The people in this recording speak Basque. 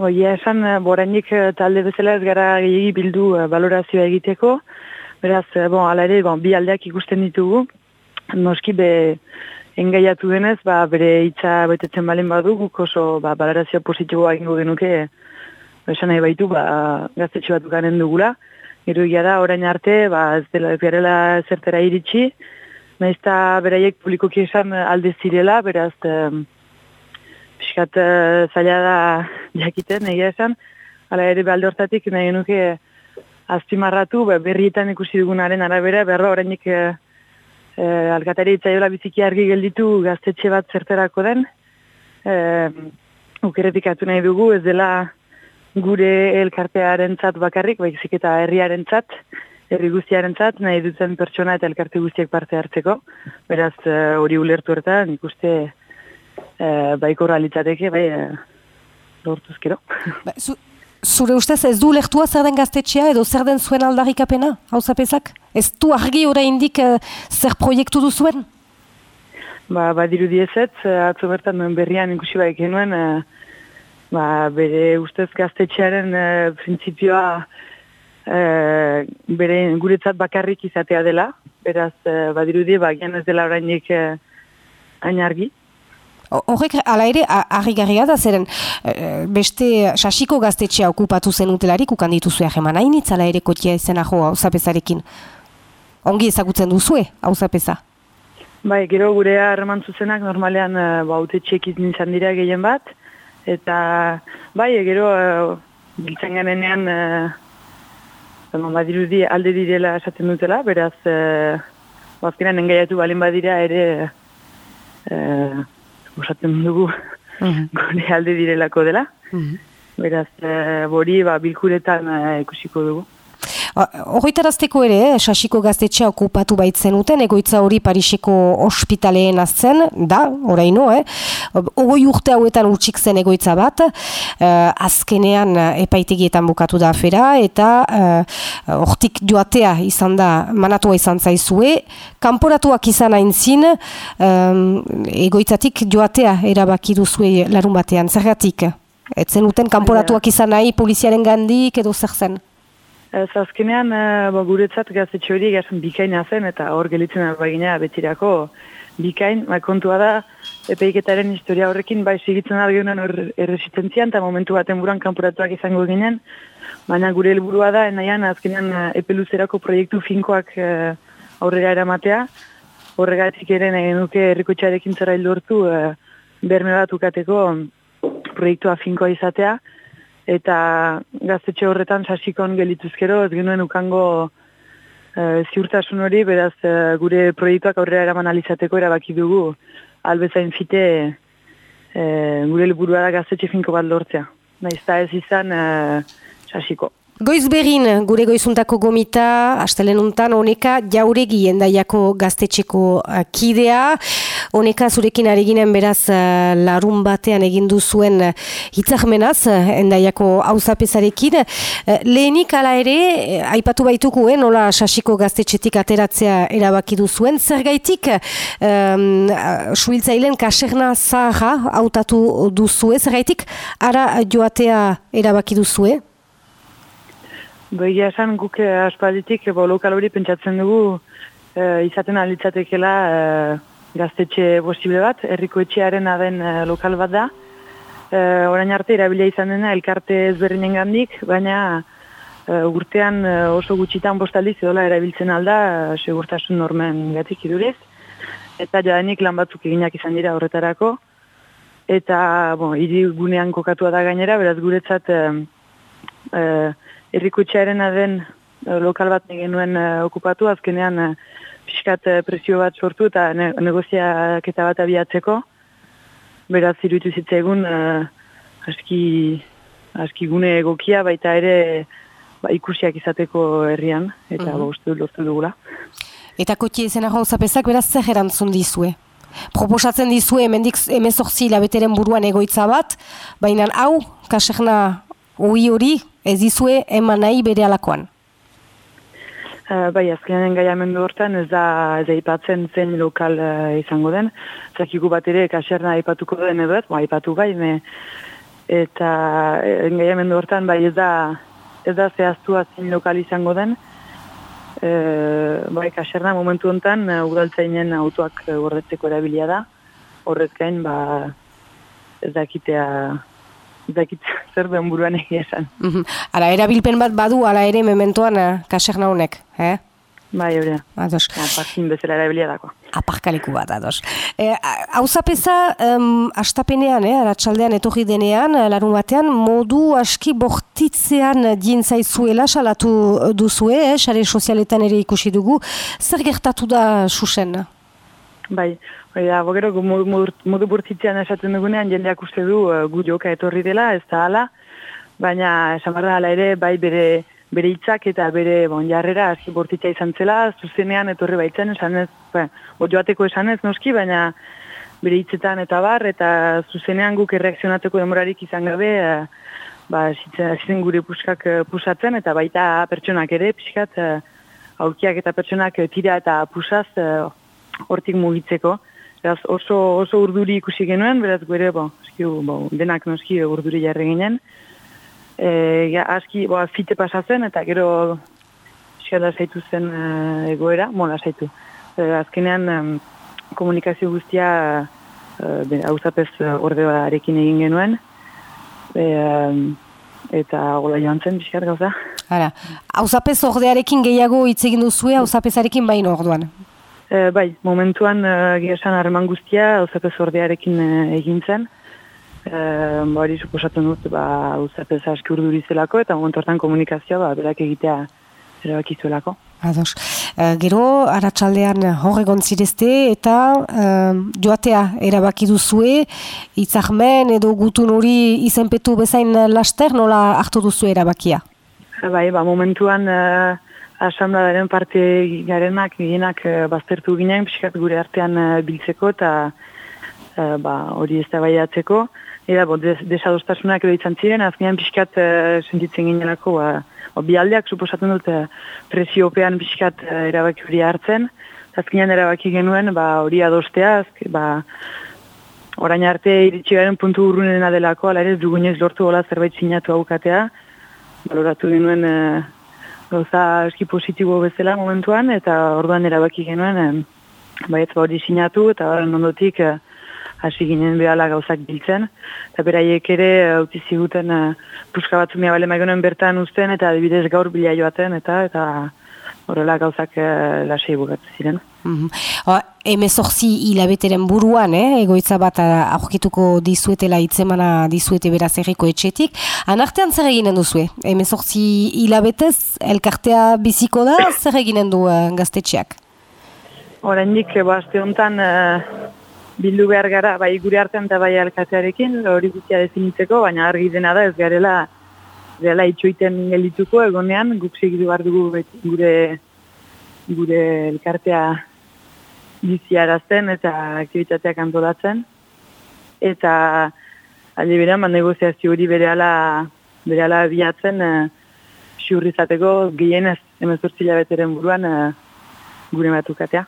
Oia esan, borainik talde bezala ez gara gehiagi bildu balorazioa egiteko. Beraz, bon, ala ere, bon, bi aldeak ikusten ditugu. Noski be engaiatu denez, ba, bere hitza betetzen balen badu, guk oso ba, balorazioa positiboa egingo genuke esan nahi baitu ba, gaztetxe bat garen dugula. Gero da, orain arte, ba, ez dela ez garela zertera iritsi, naizta beraiek publikoki esan alde zirela, beraz, piskat uh, zaila da jakiten, egia esan, ala ere behalde hortatik nahi genuke azpimarratu, ba, berrietan ikusi dugunaren arabera, berro orainik uh, uh, alkatari itzaiola biziki argi gelditu gaztetxe bat zerterako den, uh, ukeretik nahi dugu, ez dela gure elkartearen tzat bakarrik, baizik eta herriaren tzat, herri guztiaren tzat, nahi dutzen pertsona eta elkarte guztiek parte hartzeko. Beraz, eh, hori uh, ulertu erta, nik uste uh, baiko realitzateke, bai, uh, lortuzkero. Ba, zu, zure ustez, ez du lehtua zer den gaztetxea edo zer den zuen aldarrikapena, hau zapezak? Ez du argi oraindik uh, zer proiektu duzuen? Ba, ba dirudi ez ez, atzo bertan berrian ikusi baik genuen, ba, bere ustez gaztetxearen e, printzipioa e, bere guretzat bakarrik izatea dela, beraz, e, badirudi, ba, gian ez dela orainik e, hain argi. Horrek, ala ere, harri da zeren, beste sasiko gaztetxea okupatu zen utelarik, ukan dituzue aheman hainitz, ala ere kotia ezena jo hau Ongi ezagutzen duzue, hau zapesa? Bai, gero gurea harreman zuzenak normalean ba, haute txekiz nintzen dira gehien bat, Eta, bai, gero, uh, biltzen ganenean, uh, badirudi alde direla esaten dutela, beraz, uh, bazkenan engaiatu balin badira ere, uh, osatzen dugu, uh gure alde direlako dela. Mhm. Beraz, uh, bori, ba, bilkuretan uh, ikusiko dugu. Horritarazteko ere, eh, sasiko gaztetxea okupatu baitzen uten, egoitza hori Pariseko ospitaleen azzen, da, oraino, eh? Ogoi urte hauetan utxik zen egoitza bat, uh, azkenean epaitegietan bukatu da afera, eta uh, hortik joatea izan da, manatua izan zaizue, kanporatuak izan hain zin, um, egoitzatik joatea erabaki duzue larun batean, zergatik? Etzen uten kanporatuak izan nahi poliziaren gandik edo zer zen? Ez azkenean, e, guretzat gaztetxe hori gazen bikaina zen, eta hor gelitzen albagina betirako bikain, ba, kontua da, epeiketaren historia horrekin, bai sigitzen algeunan hor erresistentzian, eta momentu baten buruan kanporatuak izango ginen, baina gure helburua da, enaian, azkenean eh, epeluzerako proiektu finkoak e, aurrera eramatea, horregatik ere nahi nuke errikotxarekin zara hildortu e, berme bat ukateko proiektua finkoa izatea, eta gaztetxe horretan sasikon gelituzkero, ez genuen ukango e, ziurtasun hori, beraz e, gure proiektuak aurrera eraman alizateko erabaki dugu albezain fite e, gure helburua da gaztetxe finko bat lortzea. Naizta ez izan e, sasiko. Goiz berin, gure goizuntako gomita, astelenuntan, honeka jauregi endaiako gaztetxeko uh, kidea. Honeka zurekin areginen beraz uh, larun batean egindu zuen uh, hitzahmenaz endaiako hauzapezarekin. Lehenik ala ere, aipatu baituko, eh, nola sasiko gaztetxetik ateratzea erabaki duzuen. Zer gaitik, um, suiltzailen kaserna zaha hautatu duzue. Zer gaitik, ara joatea erabaki duzue? Begia esan guk eh, aspalditik bo, lokal hori pentsatzen dugu e, izaten alitzatekela e, gaztetxe posible bat, herriko etxearen aden e, lokal bat da. E, orain arte irabilia izan dena elkarte ezberdinen gandik, baina e, urtean oso gutxitan bostaldiz edola erabiltzen alda segurtasun normen gatik iduriz. Eta jadanik lan batzuk eginak izan dira horretarako. Eta, bon, hiri gunean kokatua da gainera, beraz guretzat... E, errikutxearen den uh, lokal bat genuen uh, okupatu, azkenean uh, pixkat uh, presio bat sortu eta ne negoziaketa bat abiatzeko. Beraz, iruditu zitzaigun uh, aski, aski gune egokia, baita ere ba, ikusiak izateko herrian, eta mm -hmm. ba, uste dugula. Eta kotie zen hau zapezak, beraz, zer erantzun dizue? Proposatzen dizue, emendik emezorzi labeteren buruan egoitza bat, baina hau, kaserna ui hori, ez dizue eman nahi bere alakoan? Uh, bai, azkenean gai amendu hortan ez da ez aipatzen zen lokal uh, izango den. Zakigu bat ere kaserna aipatuko den edo, ba, aipatu bai, me, eta engaiamendu hortan bai ez da ez da zehaztua zein lokal izango den, e, bai kaserna momentu hontan udaltzainen autoak gordetzeko erabilia da, horrez gain ba ez dakitea ez dakit zer den buruan egia esan. Mm Ara, erabilpen bat badu, ala ere mementoan kaserna honek, eh? Bai, hori Ados. Aparkin bezala erabilia dako. Aparkaliku bat, ados. E, Hauzapeza, um, astapenean, eh, aratsaldean etorri denean, larun batean, modu aski bortitzean dientzaizuela salatu duzue, eh, sare sozialetan ere ikusi dugu. Zer gertatu da susen? Bai, bai da, bogero, modu, modu, bortitzean esaten dugunean, jendeak uste du uh, gu joka etorri dela, ez da ala, baina esan ala ere, bai bere bere hitzak eta bere bon, jarrera hasi bortitza izan zela, zuzenean etorri baitzen, esan ez, ba, joateko esan ez noski, baina bere hitzetan eta bar, eta zuzenean guk erreakzionateko demorarik izan gabe, e, ba, zitzen gure puskak e, pusatzen, eta baita pertsonak ere, pixkat, aukiak eta pertsonak tira eta pusaz hortik mugitzeko. Beraz, oso, oso urduri ikusi genuen, beraz, gure, bo, bo, denak noski urduri jarre ginen, e, aski boa, fite pasatzen eta gero xela zaitu zen e, egoera, mola zaitu. E, azkenean komunikazio guztia e, hauzapez ordearekin egin genuen e, eta gola joan zen, bizkar gauza. Hala, hauzapez ordearekin gehiago hitz egin duzue, hauzapezarekin baino orduan? E, bai, momentuan e, gehasan harreman guztia hauzapez ordearekin e, egin zen. Eh, hori suposatzen dut, ba, uzapez aski urduri zelako, eta momentu hortan komunikazioa, ba, berak egitea erabakizuelako. Ados. Uh, gero, aratsaldean horregon zirezte, eta uh, joatea erabaki duzue, itzahmen edo gutun hori izenpetu bezain laster, nola hartu duzu erabakia? Bai, ba, momentuan uh, asamladaren parte garenak, gienak uh, baztertu ginen, pixkat gure artean uh, biltzeko, eta uh, ba, hori ez da baiatzeko. Eta, bo, desadostasunak edo izan ziren, azkenean pixkat uh, sentitzen gineako, ba, o, bi aldeak suposatzen dut uh, presiopean pixkat uh, erabaki hori hartzen, azkenean erabaki genuen, ba, hori adostea, azke, ba, orain arte iritsi garen puntu urrunen adelako, ala ere, dugunez lortu gola zerbait sinatu aukatea, baloratu genuen uh, gauza eski positibo bezala momentuan, eta orduan erabaki genuen, uh, ba, hori sinatu, eta ondotik, uh, hasi ginen behala gauzak biltzen. Eta beraiek ere, hauti ziguten, uh, puska batzu mia bale maigonen bertan uzten, eta adibidez gaur bila joaten, eta eta horrela gauzak uh, lasei bukatzen ziren. Mm -hmm. hilabeteren buruan, eh? egoitza bat aurkituko dizuetela itzemana dizuete beraz erriko etxetik. Anartean zer eginen duzue? Emezortzi hilabetez, elkartea biziko da, zer eginen du uh, gaztetxeak? Horendik, boazte honetan, bildu behar gara, bai gure artean eta bai alkatearekin, hori guztia definitzeko, baina argi dena da ez garela dela itxoiten gelituko egonean, guk segidu behar dugu gure, gure elkartea biziarazten eta aktivitateak antolatzen. Eta alde berean, man negoziazio hori bere ala, bere ala biatzen uh, xurrizateko gehienez emezortzila beteren buruan uh, gure matukatea.